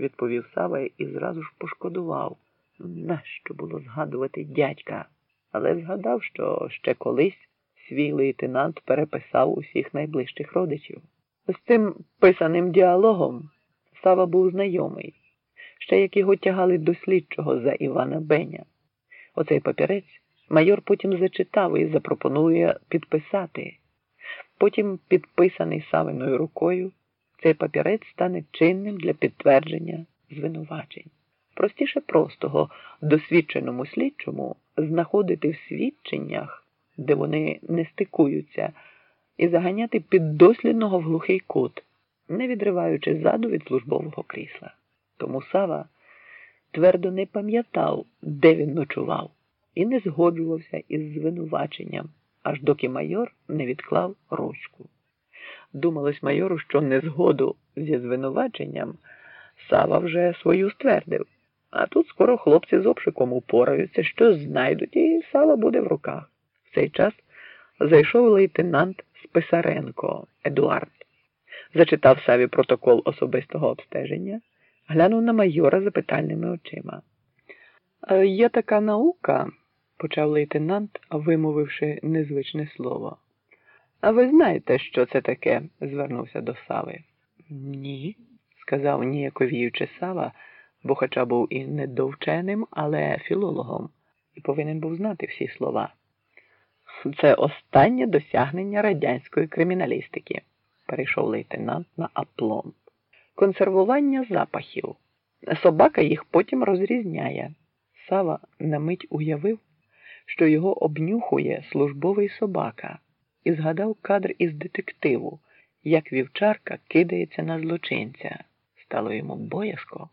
відповів Сава і зразу ж пошкодував. Нащо було згадувати дядька? Але згадав, що ще колись свій лейтенант переписав усіх найближчих родичів. З цим писаним діалогом Сава був знайомий, ще як його тягали до слідчого за Івана Беня. Оцей папірець майор потім зачитав і запропонує підписати. Потім, підписаний Савиною рукою, цей папірець стане чинним для підтвердження звинувачень. Простіше простого досвідченому слідчому знаходити в свідченнях, де вони не стикуються, і заганяти піддослідного в глухий кут, не відриваючи ззаду від службового крісла. Тому Сава твердо не пам'ятав, де він ночував, і не згоджувався із звинуваченням, аж доки майор не відклав ручку. Думалось майору, що незгоду зі звинуваченням Сава вже свою ствердив. А тут скоро хлопці з обшиком упораються, що знайдуть, і сало буде в руках. В цей час зайшов лейтенант Списаренко Едуард, зачитав Саві протокол особистого обстеження, глянув на майора запитальними очима. «Е, Є така наука, почав лейтенант, вимовивши незвичне слово. А ви знаєте, що це таке? звернувся до Сави. Ні, сказав ніяковіючи Сава бо хоча був і недовченим, але філологом, і повинен був знати всі слова. Це останнє досягнення радянської криміналістики, перейшов лейтенант на апломб. Консервування запахів. Собака їх потім розрізняє. Сава на мить уявив, що його обнюхує службовий собака, і згадав кадр із детективу, як вівчарка кидається на злочинця. Стало йому боязко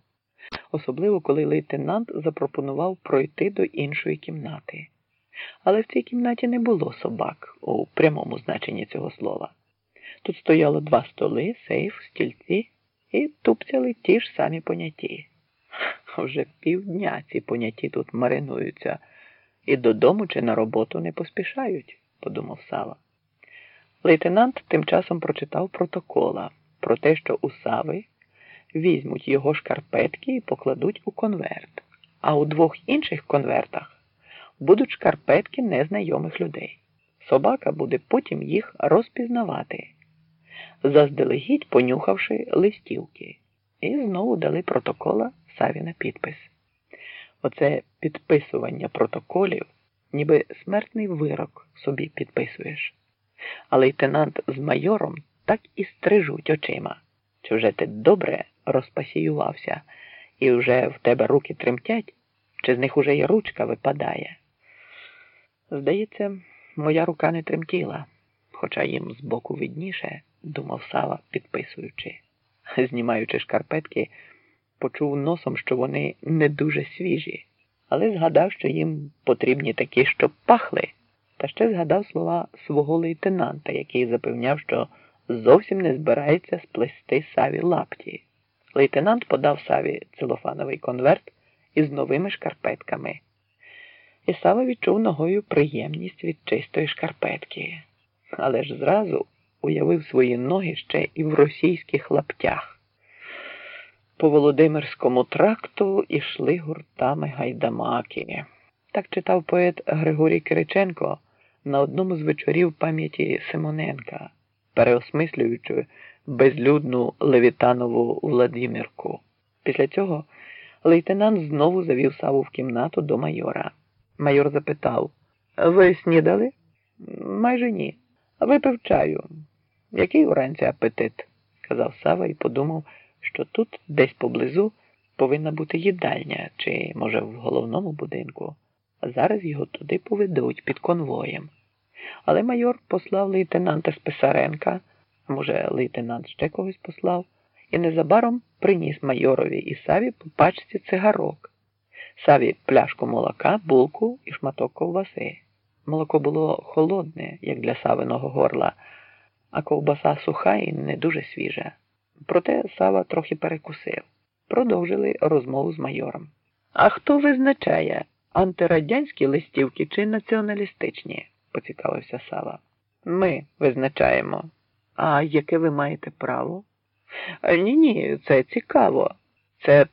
особливо коли лейтенант запропонував пройти до іншої кімнати. Але в цій кімнаті не було собак у прямому значенні цього слова. Тут стояло два столи, сейф, стільці і тупцяли ті ж самі поняті. Вже півдня ці поняті тут маринуються і додому чи на роботу не поспішають, подумав Сава. Лейтенант тим часом прочитав протокола про те, що у Сави візьмуть його шкарпетки і покладуть у конверт, а у двох інших конвертах будуть шкарпетки незнайомих людей. Собака буде потім їх розпізнавати, заздалегідь понюхавши листівки, і знову дали протокола Саві на підпис. Оце підписування протоколів, ніби смертний вирок собі підписуєш. А лейтенант з майором так і стрижуть очима, чи вже ти добре розпасіювався, і вже в тебе руки тремтять, чи з них уже й ручка випадає. Здається, моя рука не тремтіла, хоча їм збоку видніше, думав Сава, підписуючи. Знімаючи шкарпетки, почув носом, що вони не дуже свіжі, але згадав, що їм потрібні такі, щоб пахли, та ще згадав слова свого лейтенанта, який запевняв, що зовсім не збирається сплести саві лапті. Лейтенант подав Саві целофановий конверт із новими шкарпетками. І Сава відчув ногою приємність від чистої шкарпетки, але ж зразу уявив свої ноги ще і в російських лаптях. По Володимирському тракту ішли гуртами гайдамаки. Так читав поет Григорій Кириченко на одному з вечорів пам'яті Симоненка, переосмислюючи безлюдну Левітанову Владимирку. Після цього лейтенант знову завів саву в кімнату до майора. Майор запитав Ви снідали? Майже ні. Випив чаю. Який уранці апетит? сказав Сава і подумав, що тут, десь поблизу, повинна бути їдальня, чи, може, в головному будинку. Зараз його туди поведуть під конвоєм. Але майор послав лейтенанта Списаренка може, лейтенант ще когось послав, і незабаром приніс майорові і Саві по пачці цигарок. Саві пляшку молока, булку і шматок ковбаси. Молоко було холодне, як для савиного горла, а ковбаса суха і не дуже свіжа. Проте Сава трохи перекусив. Продовжили розмову з майором. А хто визначає антирадянські листівки чи націоналістичні? Поцікавився Сава. Ми визначаємо. А яке ви маєте право? Ні, ні, це цікаво. Це